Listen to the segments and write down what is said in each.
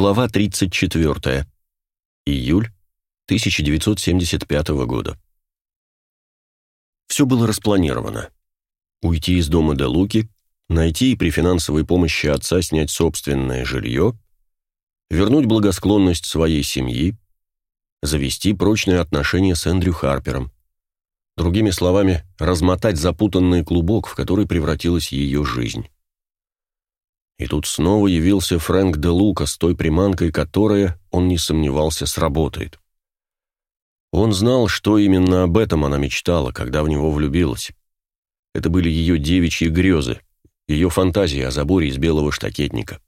Глава 34. Июль 1975 года. Все было распланировано. Уйти из дома до Луки, найти и при финансовой помощи отца снять собственное жилье, вернуть благосклонность своей семьи, завести прочные отношения с Эндрю Харпером. Другими словами, размотать запутанный клубок, в который превратилась ее жизнь. И тут снова явился Фрэнк де Лука с той приманкой, которая, он не сомневался, сработает. Он знал, что именно об этом она мечтала, когда в него влюбилась. Это были ее девичьи грезы, ее фантазии о заборе из белого штакетника.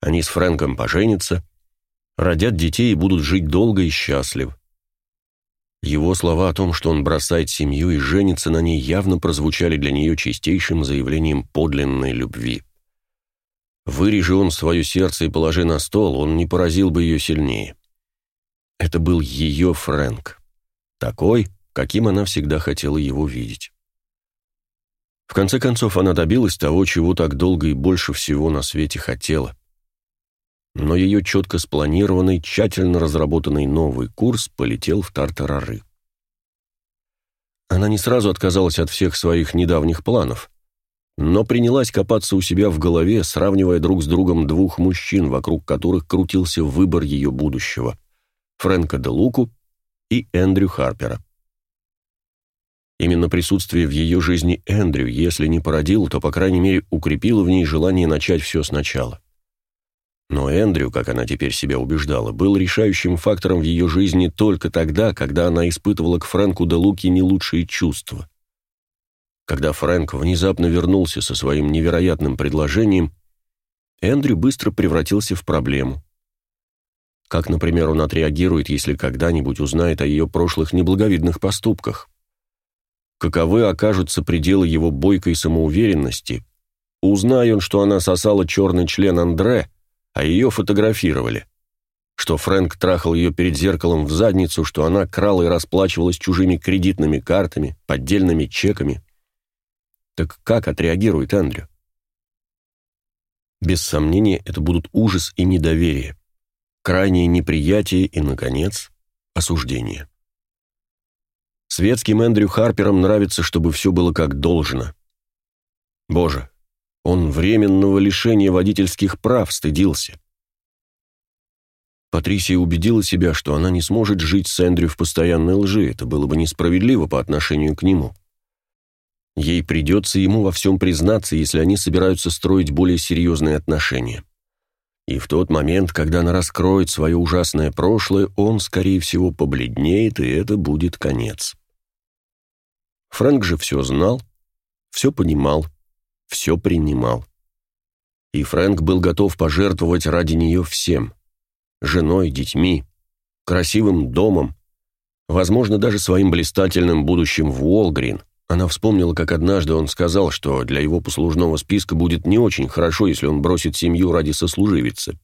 Они с Фрэнком поженятся, родят детей и будут жить долго и счастливо. Его слова о том, что он бросает семью и женится на ней, явно прозвучали для нее чистейшим заявлением подлинной любви. Вырежи он свое сердце и положи на стол, он не поразил бы ее сильнее. Это был ее Фрэнк. Такой, каким она всегда хотела его видеть. В конце концов, она добилась того, чего так долго и больше всего на свете хотела. Но ее четко спланированный, тщательно разработанный новый курс полетел в тартарары. Она не сразу отказалась от всех своих недавних планов, но принялась копаться у себя в голове, сравнивая друг с другом двух мужчин, вокруг которых крутился выбор ее будущего – Фрэнка де Луку и Эндрю Харпера. Именно присутствие в ее жизни Эндрю, если не породило, то, по крайней мере, укрепило в ней желание начать все сначала. Но Эндрю, как она теперь себя убеждала, был решающим фактором в ее жизни только тогда, когда она испытывала к Фрэнку де Луке не лучшие чувства. Когда Фрэнк внезапно вернулся со своим невероятным предложением, Эндрю быстро превратился в проблему. Как, например, он отреагирует, если когда-нибудь узнает о ее прошлых неблаговидных поступках? Каковы окажутся пределы его бойкой самоуверенности? Узнай он, что она сосала черный член Андре, а ее фотографировали. Что Фрэнк трахал ее перед зеркалом в задницу, что она крала и расплачивалась чужими кредитными картами, поддельными чеками. Так как отреагирует Эндрю? Без сомнения, это будут ужас и недоверие, крайнее неприятие и, наконец, осуждение. Светским Эндрю Харперам нравится, чтобы все было как должно. Боже, он временного лишения водительских прав стыдился. Патрисия убедила себя, что она не сможет жить с Эндрю в постоянной лжи, это было бы несправедливо по отношению к нему. Ей придется ему во всем признаться, если они собираются строить более серьезные отношения. И в тот момент, когда она раскроет свое ужасное прошлое, он, скорее всего, побледнеет, и это будет конец. Фрэнк же все знал, все понимал, все принимал. И Фрэнк был готов пожертвовать ради нее всем – женой, детьми, красивым домом, возможно, даже своим блистательным будущим в Уолгрин – она вспомнила, как однажды он сказал, что для его послужного списка будет не очень хорошо, если он бросит семью ради сослуживицы.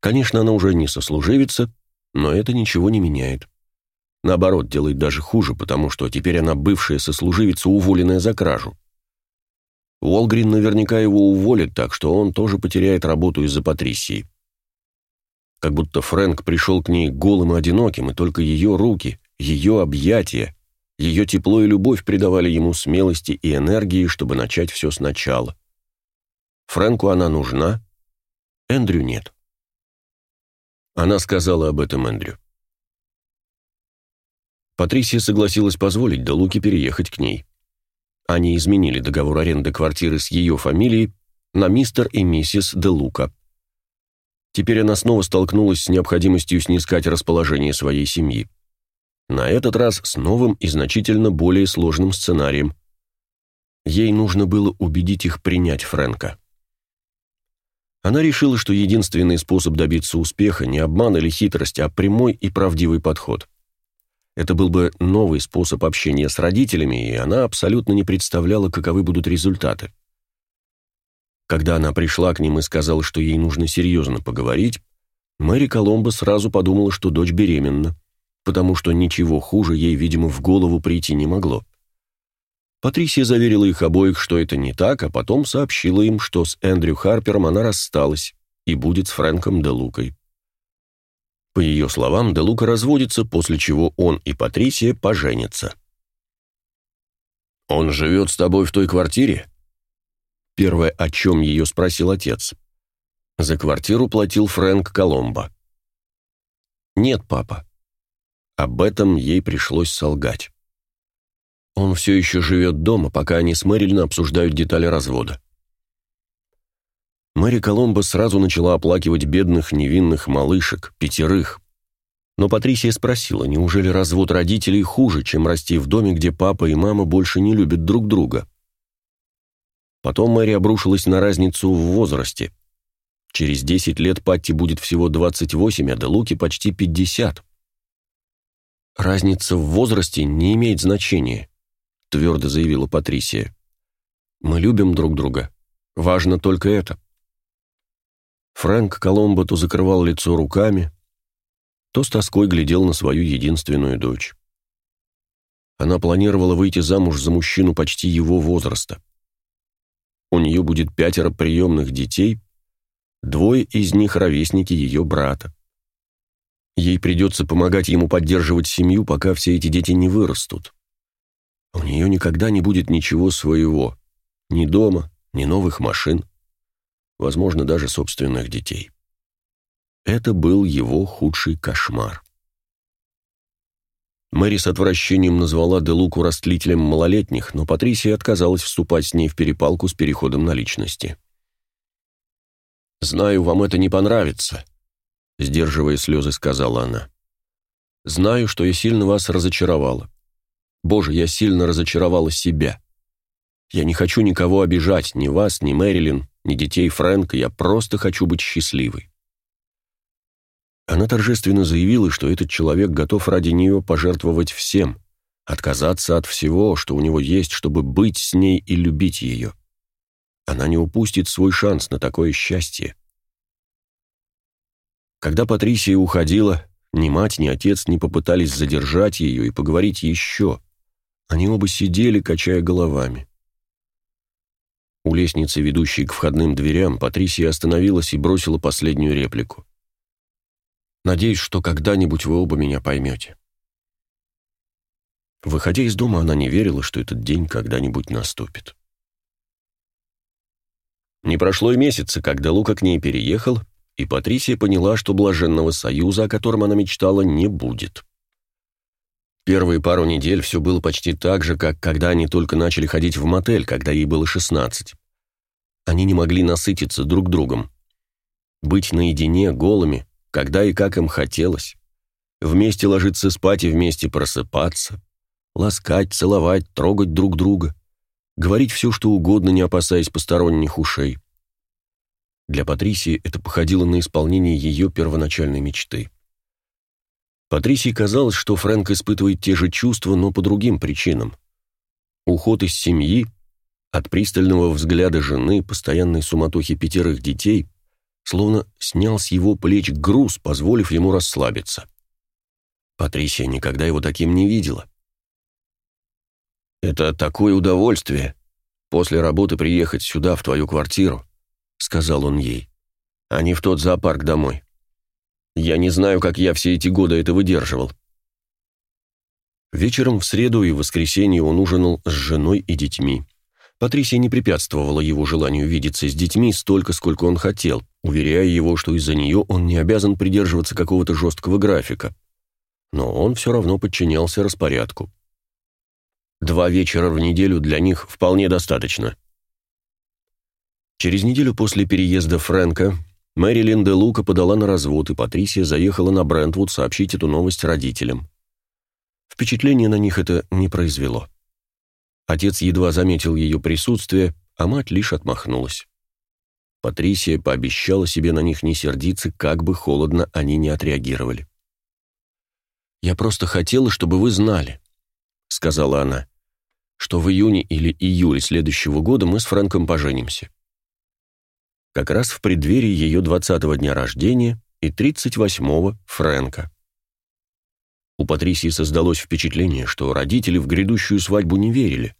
Конечно, она уже не сослуживица, но это ничего не меняет. Наоборот, делает даже хуже, потому что теперь она бывшая сослуживица, уволенная за кражу. Уолгрин наверняка его уволит, так что он тоже потеряет работу из-за Патрисии. Как будто Фрэнк пришел к ней голым и одиноким, и только ее руки, ее объятия, ее тепло и любовь придавали ему смелости и энергии, чтобы начать все сначала. Фрэнку она нужна, Эндрю нет. Она сказала об этом Эндрю. Патрисия согласилась позволить Делуке переехать к ней. Они изменили договор аренды квартиры с ее фамилией на мистер и миссис Делука. Теперь она снова столкнулась с необходимостью снискать расположение своей семьи. На этот раз с новым и значительно более сложным сценарием. Ей нужно было убедить их принять Фрэнка. Она решила, что единственный способ добиться успеха не обман или хитрость, а прямой и правдивый подход. Это был бы новый способ общения с родителями, и она абсолютно не представляла, каковы будут результаты. Когда она пришла к ним и сказала, что ей нужно серьезно поговорить, Мэри Коломбо сразу подумала, что дочь беременна потому что ничего хуже ей, видимо, в голову прийти не могло. Патрисия заверила их обоих, что это не так, а потом сообщила им, что с Эндрю Харпером она рассталась, и будет с Фрэнком де Лукой. По ее словам, де Лука разводится, после чего он и Патрисия поженятся. «Он живет с тобой в той квартире?» Первое, о чем ее спросил отец. За квартиру платил Фрэнк Коломбо. «Нет, папа». Об этом ей пришлось солгать. Он все еще живет дома, пока они с Мэрилин обсуждают детали развода. Мэри Коломбо сразу начала оплакивать бедных невинных малышек, пятерых. Но Патрисия спросила, неужели развод родителей хуже, чем расти в доме, где папа и мама больше не любят друг друга? Потом Мэри обрушилась на разницу в возрасте. Через 10 лет Патти будет всего 28, а Делуки почти 50. «Разница в возрасте не имеет значения», — твердо заявила Патрисия. «Мы любим друг друга. Важно только это». Фрэнк Коломбо то закрывал лицо руками, то с тоской глядел на свою единственную дочь. Она планировала выйти замуж за мужчину почти его возраста. У нее будет пятеро приемных детей, двое из них ровесники ее брата. Ей придется помогать ему поддерживать семью, пока все эти дети не вырастут. У нее никогда не будет ничего своего, ни дома, ни новых машин возможно, даже собственных детей. Это был его худший кошмар. Мэри с отвращением назвала Делуку растлителем малолетних, но Патрисия отказалась вступать с ней в перепалку с переходом на личности. «Знаю, вам это не понравится», — сдерживая слезы, сказала она. «Знаю, что я сильно вас разочаровала. Боже, я сильно разочаровала себя. Я не хочу никого обижать, ни вас, ни Мэрилин, ни детей Фрэнка, я просто хочу быть счастливой. Она торжественно заявила, что этот человек готов ради нее пожертвовать всем, отказаться от всего, что у него есть, чтобы быть с ней и любить ее. Она не упустит свой шанс на такое счастье. Когда Патрисия уходила, ни мать, ни отец не попытались задержать ее и поговорить еще. Они оба сидели, качая головами. У лестницы, ведущей к входным дверям, Патрисия остановилась и бросила последнюю реплику. «Надеюсь, что когда-нибудь вы оба меня поймете». Выходя из дома, она не верила, что этот день когда-нибудь наступит. Не прошло и месяца, когда Лука к ней переехал, и Патрисия поняла, что блаженного союза, о котором она мечтала, не будет. Первые пару недель все было почти так же, как когда они только начали ходить в мотель, когда ей было 16. Они не могли насытиться друг другом. Быть наедине, голыми, когда и как им хотелось. Вместе ложиться спать и вместе просыпаться. Ласкать, целовать, трогать друг друга. Говорить все, что угодно, не опасаясь посторонних ушей. Для Патрисии это походило на исполнение ее первоначальной мечты. Патрисии казалось, что Фрэнк испытывает те же чувства, но по другим причинам. Уход из семьи, от пристального взгляда жены, постоянной суматохи пятерых детей, словно снял с его плеч груз, позволив ему расслабиться. Патрисия никогда его таким не видела. «Это такое удовольствие, после работы приехать сюда, в твою квартиру», — сказал он ей, — «а не в тот зоопарк домой. Я не знаю, как я все эти годы это выдерживал. Вечером в среду и воскресенье он ужинал с женой и детьми. Патрисия не препятствовала его желанию видеться с детьми столько, сколько он хотел, уверяя его, что из-за нее он не обязан придерживаться какого-то жесткого графика. Но он все равно подчинялся распорядку. Два вечера в неделю для них вполне достаточно. Через неделю после переезда Фрэнка Мэрилин де Лука подала на развод, и Патрисия заехала на Брентвуд сообщить эту новость родителям. Впечатление на них это не произвело. Отец едва заметил ее присутствие, а мать лишь отмахнулась. Патрисия пообещала себе на них не сердиться, как бы холодно они не отреагировали. «Я просто хотела, чтобы вы знали», — сказала она, «что в июне или июле следующего года мы с Фрэнком поженимся как раз в преддверии ее 20-го дня рождения и 38-го Фрэнка. У Патрисии создалось впечатление, что родители в грядущую свадьбу не верили,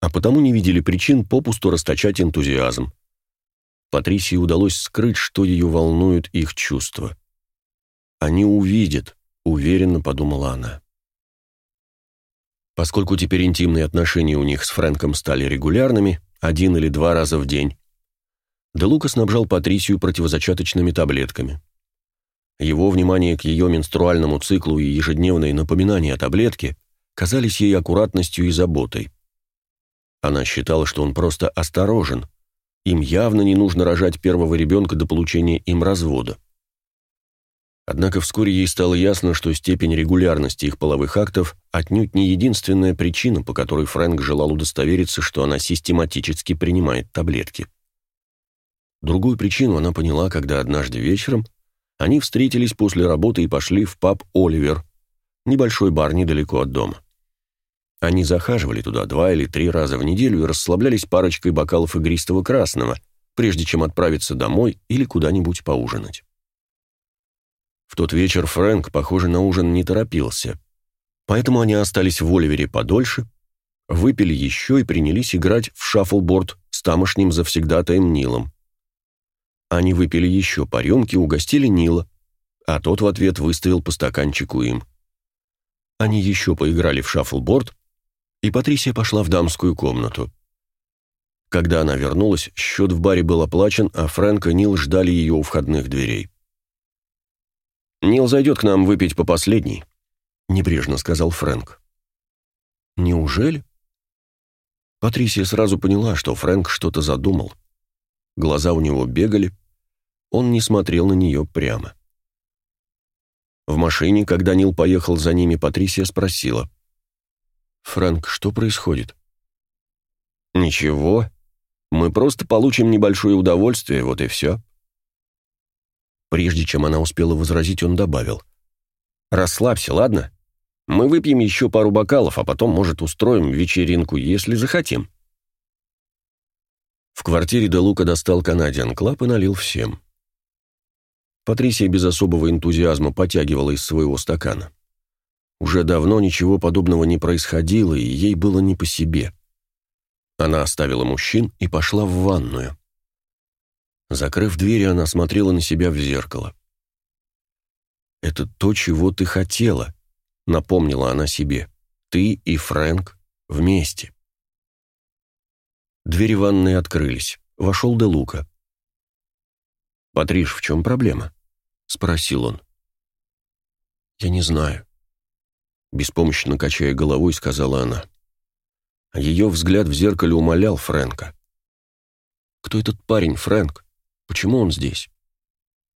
а потому не видели причин попусту расточать энтузиазм. Патрисии удалось скрыть, что ее волнуют их чувства. «Они увидят», — уверенно подумала она. Поскольку теперь интимные отношения у них с Фрэнком стали регулярными, один или два раза в день, Де Лука снабжал Патрисию противозачаточными таблетками. Его внимание к ее менструальному циклу и ежедневные напоминания о таблетке казались ей аккуратностью и заботой. Она считала, что он просто осторожен, им явно не нужно рожать первого ребенка до получения им развода. Однако вскоре ей стало ясно, что степень регулярности их половых актов отнюдь не единственная причина, по которой Фрэнк желал удостовериться, что она систематически принимает таблетки. Другую причину она поняла, когда однажды вечером они встретились после работы и пошли в паб «Оливер», небольшой бар недалеко от дома. Они захаживали туда два или три раза в неделю и расслаблялись парочкой бокалов игристого красного, прежде чем отправиться домой или куда-нибудь поужинать. В тот вечер Фрэнк, похоже, на ужин не торопился. Поэтому они остались в Оливере подольше, выпили еще и принялись играть в шаффлборд с тамошним завсегдатаем Нилом. Они выпили еще по рюмке, угостили Нила, а тот в ответ выставил по стаканчику им. Они еще поиграли в шаффлборд, и Патрисия пошла в дамскую комнату. Когда она вернулась, счет в баре был оплачен, а Фрэнк и Нил ждали ее у входных дверей. «Нил зайдет к нам выпить по последней», — небрежно сказал Фрэнк. «Неужели?» Патрисия сразу поняла, что Фрэнк что-то задумал. Глаза у него бегали, он не смотрел на нее прямо. В машине, когда Нил поехал за ними, Патрисия спросила. «Фрэнк, что происходит?» «Ничего. Мы просто получим небольшое удовольствие, вот и все». Прежде чем она успела возразить, он добавил. «Расслабься, ладно? Мы выпьем еще пару бокалов, а потом, может, устроим вечеринку, если захотим». В квартире Де Лука достал Canadian Club и налил всем. Патрисия без особого энтузиазма потягивала из своего стакана. Уже давно ничего подобного не происходило, и ей было не по себе. Она оставила мужчин и пошла в ванную. Закрыв двери, она смотрела на себя в зеркало. «Это то, чего ты хотела», — напомнила она себе. «Ты и Фрэнк вместе». Двери ванной открылись. Вошел Де Лука. «Патриш, в чем проблема?» — спросил он. «Я не знаю», — беспомощно качая головой, сказала она. Ее взгляд в зеркале умолял Фрэнка. «Кто этот парень, Фрэнк? Почему он здесь?»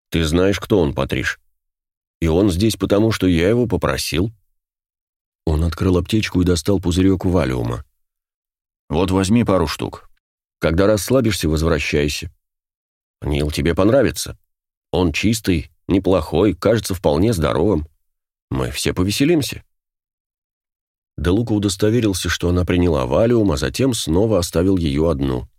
«Ты знаешь, кто он, Патриш. И он здесь потому, что я его попросил». Он открыл аптечку и достал пузырек валиума. «Вот возьми пару штук. Когда расслабишься, возвращайся. Нил тебе понравится. Он чистый, неплохой, кажется вполне здоровым. Мы все повеселимся». Делука удостоверился, что она приняла валиум, а затем снова оставил ее одну.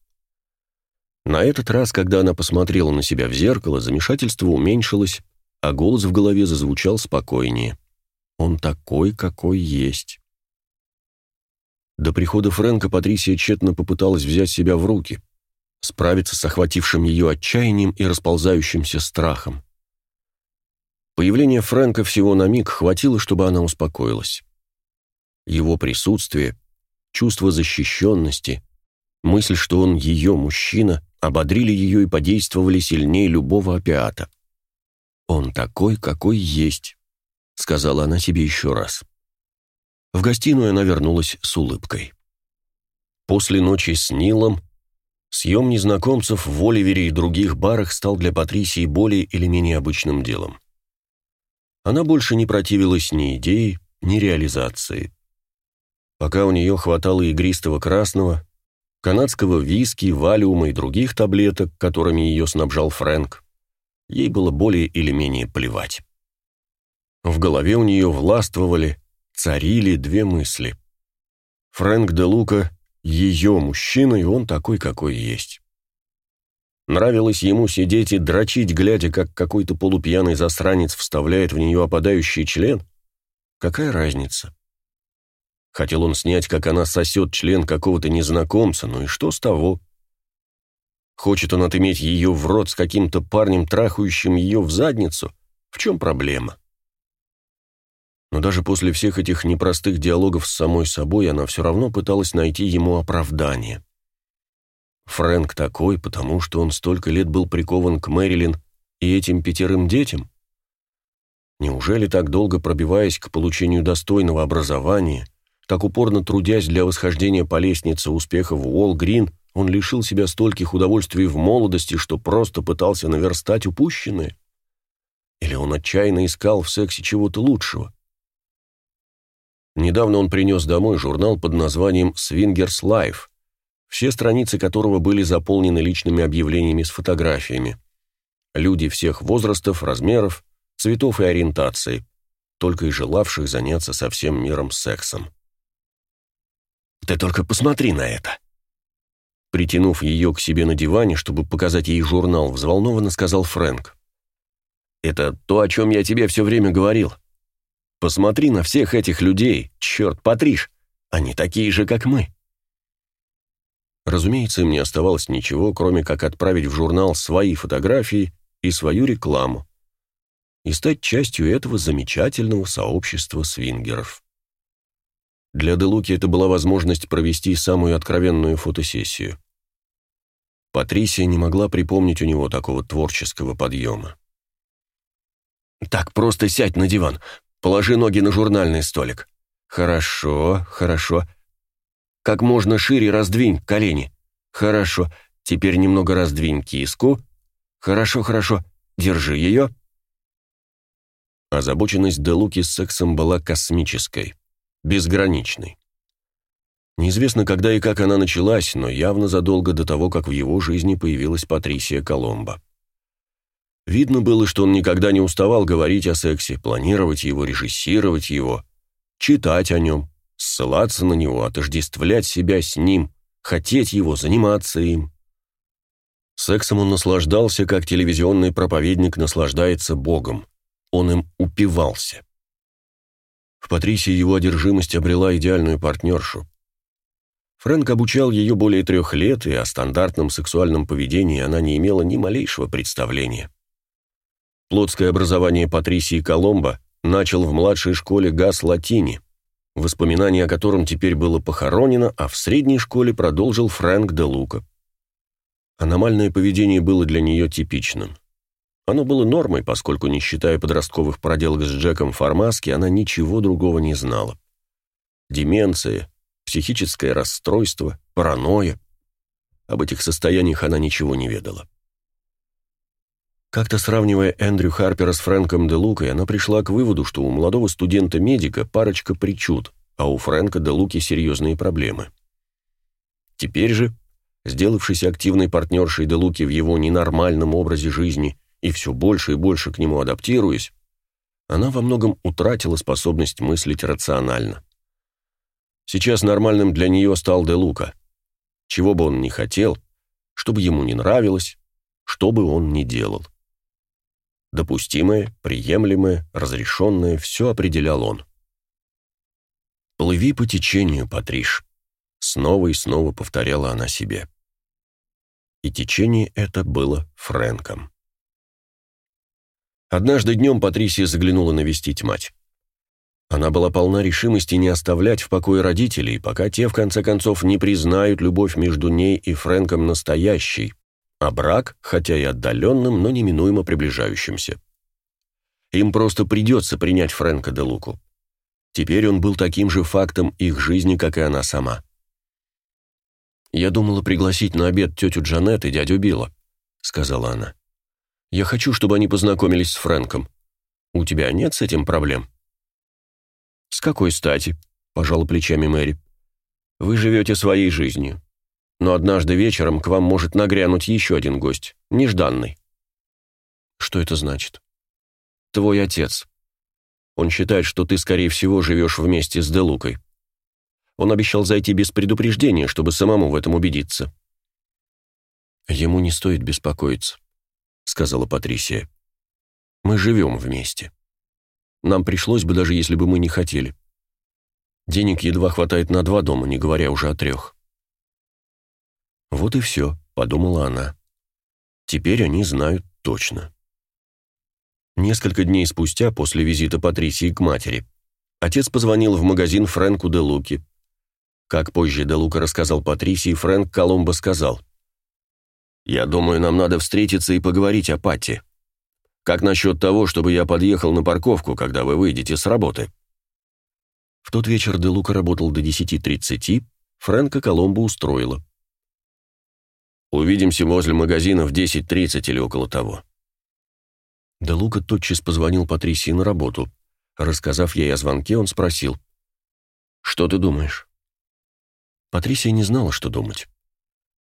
На этот раз, когда она посмотрела на себя в зеркало, замешательство уменьшилось, а голос в голове зазвучал спокойнее. «Он такой, какой есть». До прихода Фрэнка Патрисия тщетно попыталась взять себя в руки, справиться с охватившим ее отчаянием и расползающимся страхом. Появление Фрэнка всего на миг хватило, чтобы она успокоилась. Его присутствие, чувство защищенности, мысль, что он ее мужчина, ободрили ее и подействовали сильнее любого опиата. «Он такой, какой есть», — сказала она себе еще раз. В гостиную она вернулась с улыбкой. После ночи с Нилом съем незнакомцев в Оливере и других барах стал для Патрисии более или менее обычным делом. Она больше не противилась ни идее, ни реализации. Пока у нее хватало игристого красного, канадского виски, валиума и других таблеток, которыми ее снабжал Фрэнк, ей было более или менее плевать. В голове у нее властвовали царили две мысли. Фрэнк де Лука — ее мужчина, и он такой, какой есть. Нравилось ему сидеть и дрочить, глядя, как какой-то полупьяный засранец вставляет в нее опадающий член? Какая разница? Хотел он снять, как она сосет член какого-то незнакомца, ну и что с того? Хочет он отыметь ее в рот с каким-то парнем, трахающим ее в задницу? В чем проблема? Но даже после всех этих непростых диалогов с самой собой она все равно пыталась найти ему оправдание. Фрэнк такой, потому что он столько лет был прикован к Мэрилин и этим пятерым детям? Неужели так долго пробиваясь к получению достойного образования, так упорно трудясь для восхождения по лестнице успеха в Уолл-Грин, он лишил себя стольких удовольствий в молодости, что просто пытался наверстать упущенное? Или он отчаянно искал в сексе чего-то лучшего? Недавно он принес домой журнал под названием «Swingers Life», все страницы которого были заполнены личными объявлениями с фотографиями. Люди всех возрастов, размеров, цветов и ориентации, только и желавших заняться со всем миром сексом. «Ты только посмотри на это!» Притянув ее к себе на диване, чтобы показать ей журнал, взволнованно сказал Фрэнк. «Это то, о чем я тебе все время говорил. Посмотри на всех этих людей, черт, Патриш, они такие же, как мы. Разумеется, им не оставалось ничего, кроме как отправить в журнал свои фотографии и свою рекламу и стать частью этого замечательного сообщества свингеров. Для Делуки это была возможность провести самую откровенную фотосессию. Патрисия не могла припомнить у него такого творческого подъема. «Так, просто сядь на диван, Положи ноги на журнальный столик. Хорошо, хорошо. Как можно шире раздвинь колени. Хорошо. Теперь немного раздвинь киску. Хорошо, хорошо. Держи ее. Озабоченность Делуки с сексом была космической, безграничной. Неизвестно, когда и как она началась, но явно задолго до того, как в его жизни появилась Патрисия Коломбо. Видно было, что он никогда не уставал говорить о сексе, планировать его, режиссировать его, читать о нем, ссылаться на него, отождествлять себя с ним, хотеть его, заниматься им. Сексом он наслаждался, как телевизионный проповедник наслаждается Богом. Он им упивался. В Патрисии его одержимость обрела идеальную партнершу. Фрэнк обучал ее более трех лет, и о стандартном сексуальном поведении она не имела ни малейшего представления. Плотское образование Патрисии Коломбо начал в младшей школе Гас Латини, воспоминание о котором теперь было похоронено, а в средней школе продолжил Фрэнк де Лука. Аномальное поведение было для нее типичным. Оно было нормой, поскольку, не считая подростковых проделок с Джеком Формаски, она ничего другого не знала. Деменция, психическое расстройство, паранойя. Об этих состояниях она ничего не ведала. Как-то сравнивая Эндрю Харпера с Фрэнком де Лукой, она пришла к выводу, что у молодого студента-медика парочка причуд, а у Фрэнка де Луки серьезные проблемы. Теперь же, сделавшись активной партнершей де Луки в его ненормальном образе жизни и все больше и больше к нему адаптируясь, она во многом утратила способность мыслить рационально. Сейчас нормальным для нее стал де Лука. Чего бы он ни хотел, чтобы ему не нравилось, что бы он ни делал. Допустимое, приемлемое, разрешенное – все определял он. «Плыви по течению, Патриш», – снова и снова повторяла она себе. И течение это было Фрэнком. Однажды днем Патрисия заглянула навестить мать. Она была полна решимости не оставлять в покое родителей, пока те, в конце концов, не признают любовь между ней и Фрэнком настоящей, а брак, хотя и отдаленным, но неминуемо приближающимся. Им просто придется принять Фрэнка де Луку. Теперь он был таким же фактом их жизни, как и она сама. «Я думала пригласить на обед тетю Джанет и дядю Билла», — сказала она. «Я хочу, чтобы они познакомились с Фрэнком. У тебя нет с этим проблем?» «С какой стати?» — пожала плечами Мэри. «Вы живете своей жизнью но однажды вечером к вам может нагрянуть еще один гость, нежданный. Что это значит? Твой отец. Он считает, что ты, скорее всего, живешь вместе с Делукой. Он обещал зайти без предупреждения, чтобы самому в этом убедиться. Ему не стоит беспокоиться, сказала Патрисия. Мы живем вместе. Нам пришлось бы, даже если бы мы не хотели. Денег едва хватает на два дома, не говоря уже о трех. «Вот и все», — подумала она. Теперь они знают точно. Несколько дней спустя, после визита Патрисии к матери, отец позвонил в магазин Фрэнку де Луки. Как позже де Лука рассказал Патрисии, Фрэнк Коломбо сказал, «Я думаю, нам надо встретиться и поговорить о Патти. Как насчет того, чтобы я подъехал на парковку, когда вы выйдете с работы?» В тот вечер де Лука работал до 10.30, Фрэнка Коломбо устроила. «Увидимся возле магазина в 10.30 или около того». Де Лука тотчас позвонил Патрисии на работу. Рассказав ей о звонке, он спросил, «Что ты думаешь?» Патрисия не знала, что думать.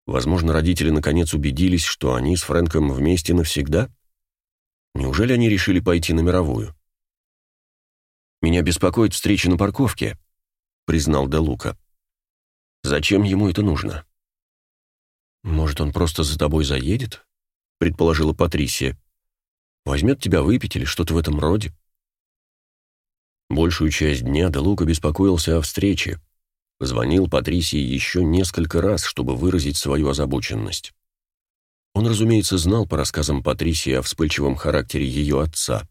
Возможно, родители наконец убедились, что они с Фрэнком вместе навсегда? Неужели они решили пойти на мировую? «Меня беспокоит встреча на парковке», — признал Де Лука. «Зачем ему это нужно?» «Может, он просто за тобой заедет?» — предположила Патрисия. «Возьмет тебя выпить или что-то в этом роде?» Большую часть дня Де Лука беспокоился о встрече. Звонил Патрисии еще несколько раз, чтобы выразить свою озабоченность. Он, разумеется, знал по рассказам Патрисии о вспыльчивом характере ее отца.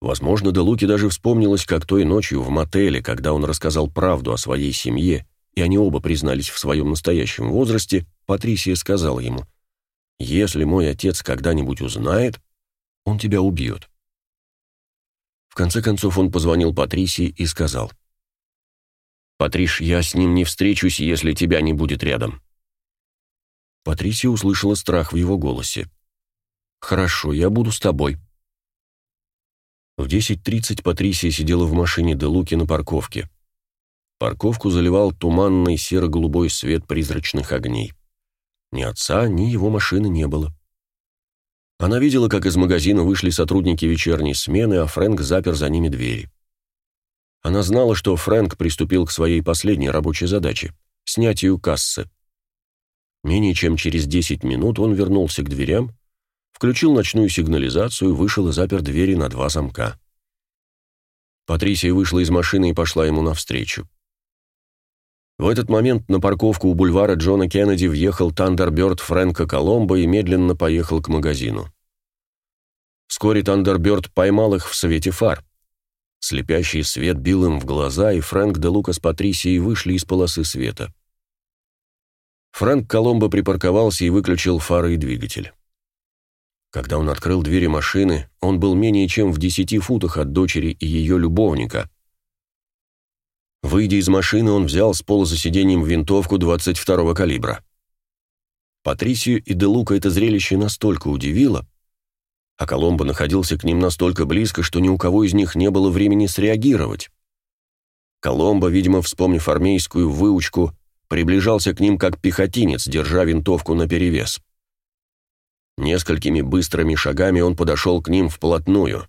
Возможно, Де Луке даже вспомнилось, как той ночью в мотеле, когда он рассказал правду о своей семье, и они оба признались в своем настоящем возрасте, Патрисия сказала ему, «Если мой отец когда-нибудь узнает, он тебя убьет». В конце концов он позвонил Патрисии и сказал, «Патриш, я с ним не встречусь, если тебя не будет рядом». Патрисия услышала страх в его голосе. «Хорошо, я буду с тобой», в 10.30 Патрисия сидела в машине Де Луки на парковке. Парковку заливал туманный серо-голубой свет призрачных огней. Ни отца, ни его машины не было. Она видела, как из магазина вышли сотрудники вечерней смены, а Фрэнк запер за ними двери. Она знала, что Фрэнк приступил к своей последней рабочей задаче — снятию кассы. Менее чем через 10 минут он вернулся к дверям включил ночную сигнализацию, вышел и запер двери на два замка. Патрисия вышла из машины и пошла ему навстречу. В этот момент на парковку у бульвара Джона Кеннеди въехал Тандерберт Фрэнка Коломбо и медленно поехал к магазину. Вскоре Тандерберт поймал их в свете фар. Слепящий свет бил им в глаза, и Фрэнк де Лука с Патрисией вышли из полосы света. Фрэнк Коломбо припарковался и выключил фары и двигатель. Когда он открыл двери машины, он был менее чем в десяти футах от дочери и ее любовника. Выйдя из машины, он взял с пола за сиденьем винтовку 22-го калибра. Патрисию и Делука это зрелище настолько удивило, а Коломбо находился к ним настолько близко, что ни у кого из них не было времени среагировать. Коломбо, видимо, вспомнив армейскую выучку, приближался к ним как пехотинец, держа винтовку наперевес. Несколькими быстрыми шагами он подошел к ним вплотную.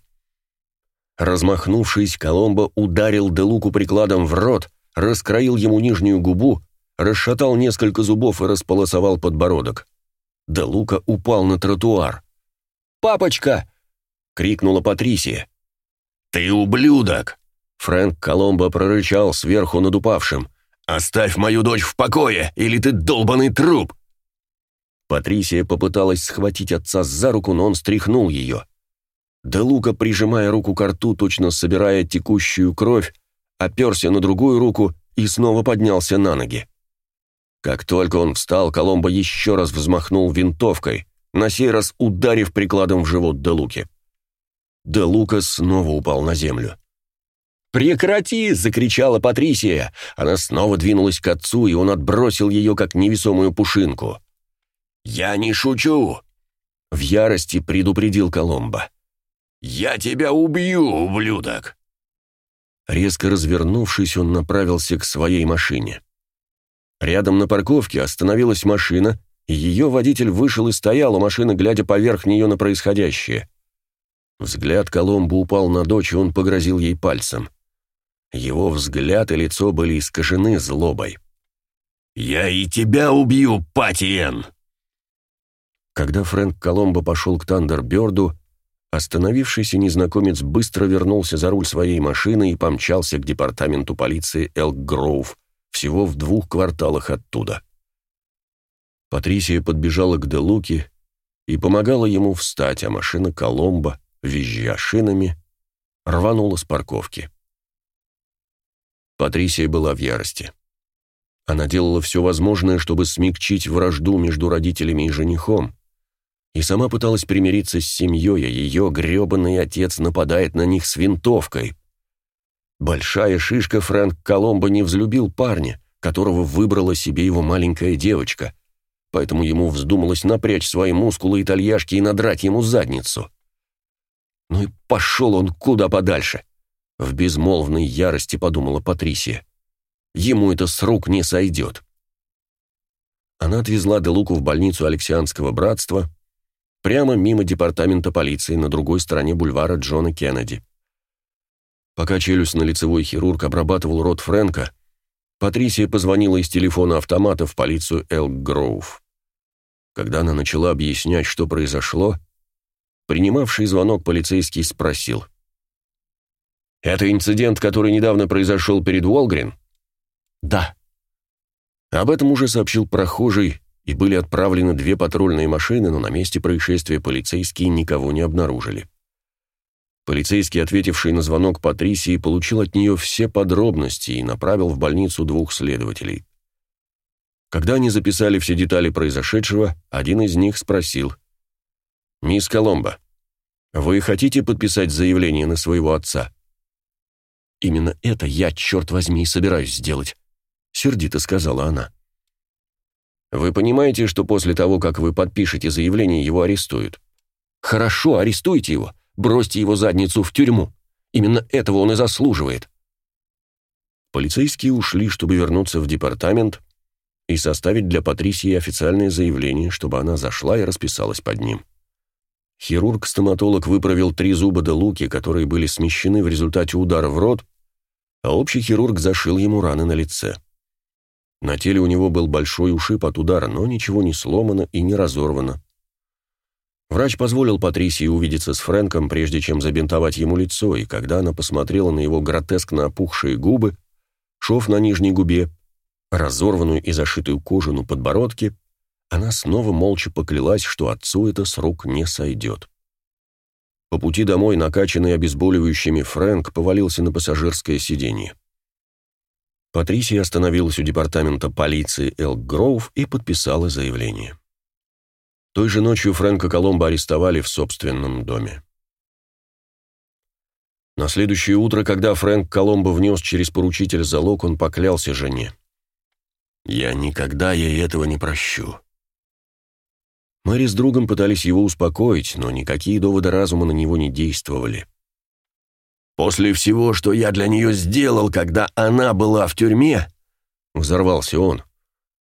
Размахнувшись, Коломбо ударил Делуку прикладом в рот, раскроил ему нижнюю губу, расшатал несколько зубов и располосовал подбородок. Делука упал на тротуар. «Папочка!» — крикнула Патрисия. «Ты ублюдок!» Фрэнк Коломбо прорычал сверху над упавшим. «Оставь мою дочь в покое, или ты долбанный труп!» Патрисия попыталась схватить отца за руку, но он стряхнул ее. Де Лука, прижимая руку к рту, точно собирая текущую кровь, оперся на другую руку и снова поднялся на ноги. Как только он встал, Коломбо еще раз взмахнул винтовкой, на сей раз ударив прикладом в живот Де Луки. Де Лука снова упал на землю. «Прекрати!» — закричала Патрисия. Она снова двинулась к отцу, и он отбросил ее, как невесомую пушинку. «Я не шучу!» — в ярости предупредил Коломбо. «Я тебя убью, ублюдок!» Резко развернувшись, он направился к своей машине. Рядом на парковке остановилась машина, и ее водитель вышел и стоял у машины, глядя поверх нее на происходящее. Взгляд Коломбо упал на дочь, и он погрозил ей пальцем. Его взгляд и лицо были искажены злобой. «Я и тебя убью, Патиен!» Когда Фрэнк Коломбо пошел к Тандерберду, остановившийся незнакомец быстро вернулся за руль своей машины и помчался к департаменту полиции Элк-Гроув, всего в двух кварталах оттуда. Патрисия подбежала к Делуке и помогала ему встать, а машина Коломбо, визжа шинами, рванула с парковки. Патрисия была в ярости. Она делала все возможное, чтобы смягчить вражду между родителями и женихом, и сама пыталась примириться с семьей, а ее гребаный отец нападает на них с винтовкой. Большая шишка Фрэнк Коломбо не взлюбил парня, которого выбрала себе его маленькая девочка, поэтому ему вздумалось напрячь свои мускулы итальяшки и надрать ему задницу. Ну и пошел он куда подальше. В безмолвной ярости подумала Патрисия. Ему это с рук не сойдет. Она отвезла Делуку в больницу Алексианского братства, прямо мимо департамента полиции на другой стороне бульвара Джона Кеннеди. Пока челюстно-лицевой хирург обрабатывал рот Фрэнка, Патрисия позвонила из телефона автомата в полицию Элк Гроув. Когда она начала объяснять, что произошло, принимавший звонок полицейский спросил. «Это инцидент, который недавно произошел перед Уолгрин?» «Да». Об этом уже сообщил прохожий, и были отправлены две патрульные машины, но на месте происшествия полицейские никого не обнаружили. Полицейский, ответивший на звонок Патрисии, получил от нее все подробности и направил в больницу двух следователей. Когда они записали все детали произошедшего, один из них спросил. «Мисс Коломбо, вы хотите подписать заявление на своего отца?» «Именно это я, черт возьми, собираюсь сделать», — сердито сказала она. Вы понимаете, что после того, как вы подпишете заявление, его арестуют? Хорошо, арестуйте его. Бросьте его задницу в тюрьму. Именно этого он и заслуживает. Полицейские ушли, чтобы вернуться в департамент и составить для Патрисии официальное заявление, чтобы она зашла и расписалась под ним. Хирург-стоматолог выправил три зуба до луки, которые были смещены в результате удара в рот, а общий хирург зашил ему раны на лице. На теле у него был большой ушиб от удара, но ничего не сломано и не разорвано. Врач позволил Патрисии увидеться с Фрэнком, прежде чем забинтовать ему лицо, и когда она посмотрела на его гротескно опухшие губы, шов на нижней губе, разорванную и зашитую кожу на подбородке, она снова молча поклялась, что отцу это с рук не сойдет. По пути домой, накачанный обезболивающими, Фрэнк повалился на пассажирское сиденье. Патрисия остановилась у департамента полиции Элк Гроув и подписала заявление. Той же ночью Фрэнка Коломбо арестовали в собственном доме. На следующее утро, когда Фрэнк Коломбо внес через поручитель залог, он поклялся жене. «Я никогда ей этого не прощу». Мэри с другом пытались его успокоить, но никакие доводы разума на него не действовали. После всего, что я для нее сделал, когда она была в тюрьме, взорвался он.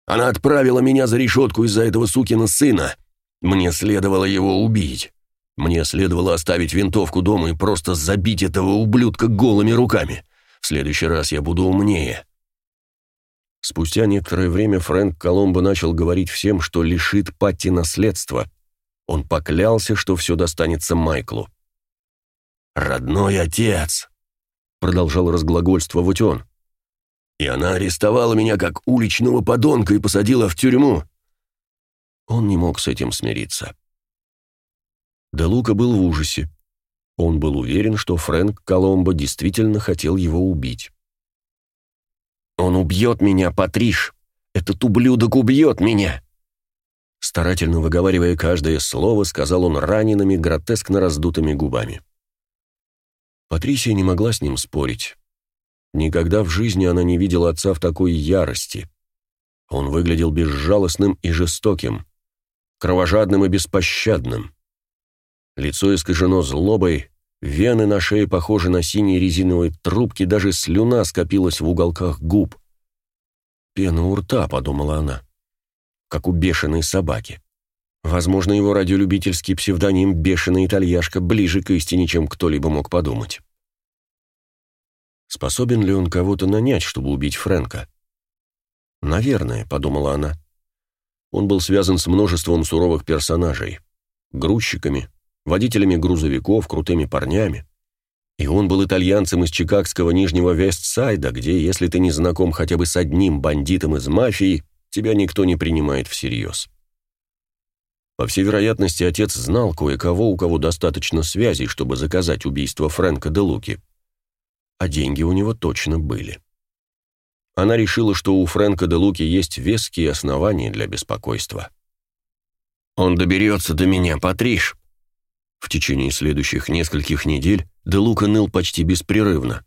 Она отправила меня за решетку из-за этого сукина сына. Мне следовало его убить. Мне следовало оставить винтовку дома и просто забить этого ублюдка голыми руками. В следующий раз я буду умнее. Спустя некоторое время Фрэнк Коломбо начал говорить всем, что лишит Патти наследства. Он поклялся, что все достанется Майклу. «Родной отец», — продолжал разглагольствовать он. «И она арестовала меня как уличного подонка и посадила в тюрьму». Он не мог с этим смириться. Де Лука был в ужасе. Он был уверен, что Фрэнк Коломбо действительно хотел его убить. «Он убьет меня, Патриш! Этот ублюдок убьет меня!» Старательно выговаривая каждое слово, сказал он ранеными, гротескно раздутыми губами. Патрисия не могла с ним спорить. Никогда в жизни она не видела отца в такой ярости. Он выглядел безжалостным и жестоким, кровожадным и беспощадным. Лицо искажено злобой, вены на шее похожи на синие резиновые трубки, даже слюна скопилась в уголках губ. «Пена у рта», — подумала она, — «как у бешеной собаки». Возможно, его радиолюбительский псевдоним «Бешеная итальяшка» ближе к истине, чем кто-либо мог подумать. Способен ли он кого-то нанять, чтобы убить Фрэнка? «Наверное», — подумала она. Он был связан с множеством суровых персонажей. Грузчиками, водителями грузовиков, крутыми парнями. И он был итальянцем из чикагского Нижнего Вестсайда, где, если ты не знаком хотя бы с одним бандитом из мафии, тебя никто не принимает всерьез. По всей вероятности, отец знал кое-кого, у кого достаточно связей, чтобы заказать убийство Фрэнка де Луки. А деньги у него точно были. Она решила, что у Фрэнка де Луки есть веские основания для беспокойства. «Он доберется до меня, Патриш!» В течение следующих нескольких недель де Лука ныл почти беспрерывно.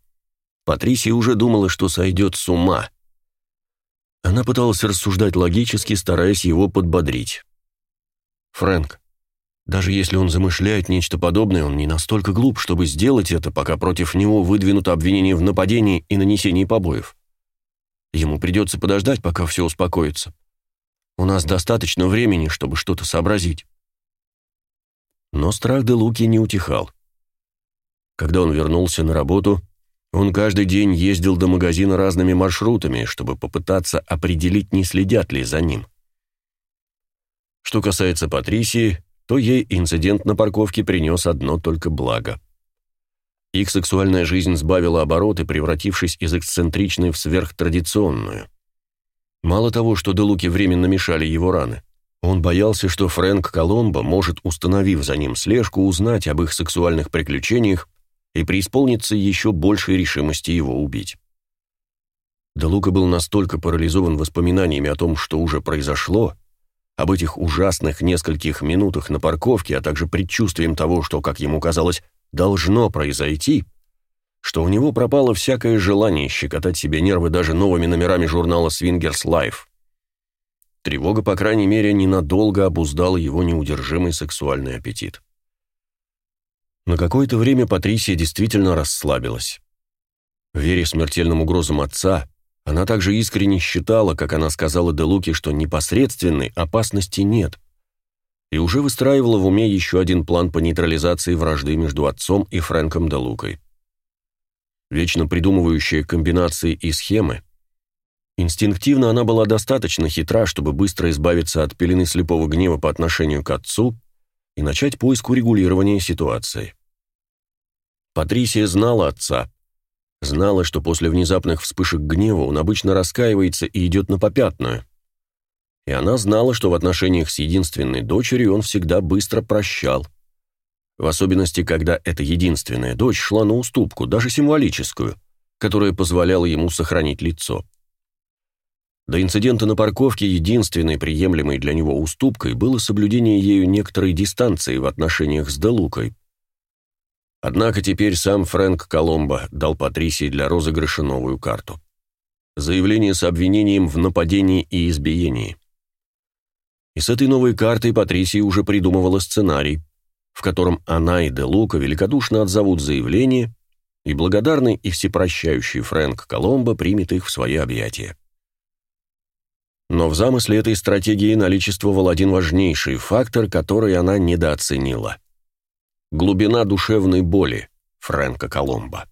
Патрисия уже думала, что сойдет с ума. Она пыталась рассуждать логически, стараясь его подбодрить. Фрэнк, даже если он замышляет нечто подобное, он не настолько глуп, чтобы сделать это, пока против него выдвинуто обвинение в нападении и нанесении побоев. Ему придется подождать, пока все успокоится. У нас достаточно времени, чтобы что-то сообразить. Но страх де Луки не утихал. Когда он вернулся на работу, он каждый день ездил до магазина разными маршрутами, чтобы попытаться определить, не следят ли за ним. Что касается Патрисии, то ей инцидент на парковке принес одно только благо. Их сексуальная жизнь сбавила обороты, превратившись из эксцентричной в сверхтрадиционную. Мало того, что Делуки временно мешали его раны, он боялся, что Фрэнк Коломбо может, установив за ним слежку, узнать об их сексуальных приключениях и преисполниться еще большей решимости его убить. Делука был настолько парализован воспоминаниями о том, что уже произошло, об этих ужасных нескольких минутах на парковке, а также предчувствием того, что, как ему казалось, должно произойти, что у него пропало всякое желание щекотать себе нервы даже новыми номерами журнала Swingers Life. Тревога, по крайней мере, ненадолго обуздала его неудержимый сексуальный аппетит. На какое-то время Патрисия действительно расслабилась. Веря смертельным угрозам отца, она также искренне считала, как она сказала Делуке, что непосредственной опасности нет, и уже выстраивала в уме еще один план по нейтрализации вражды между отцом и Фрэнком Делукой. Вечно придумывающая комбинации и схемы, инстинктивно она была достаточно хитра, чтобы быстро избавиться от пелены слепого гнева по отношению к отцу и начать поиск урегулирования ситуации. Патрисия знала отца, Знала, что после внезапных вспышек гнева он обычно раскаивается и идет на попятную. И она знала, что в отношениях с единственной дочерью он всегда быстро прощал. В особенности, когда эта единственная дочь шла на уступку, даже символическую, которая позволяла ему сохранить лицо. До инцидента на парковке единственной приемлемой для него уступкой было соблюдение ею некоторой дистанции в отношениях с Делукой, Однако теперь сам Фрэнк Коломбо дал Патрисии для розыгрыша новую карту. Заявление с обвинением в нападении и избиении. И с этой новой картой Патрисия уже придумывала сценарий, в котором она и Де Лука великодушно отзовут заявление, и благодарный и всепрощающий Фрэнк Коломбо примет их в свои объятия. Но в замысле этой стратегии наличествовал один важнейший фактор, который она недооценила – Глубина душевной боли Фрэнка Коломбо.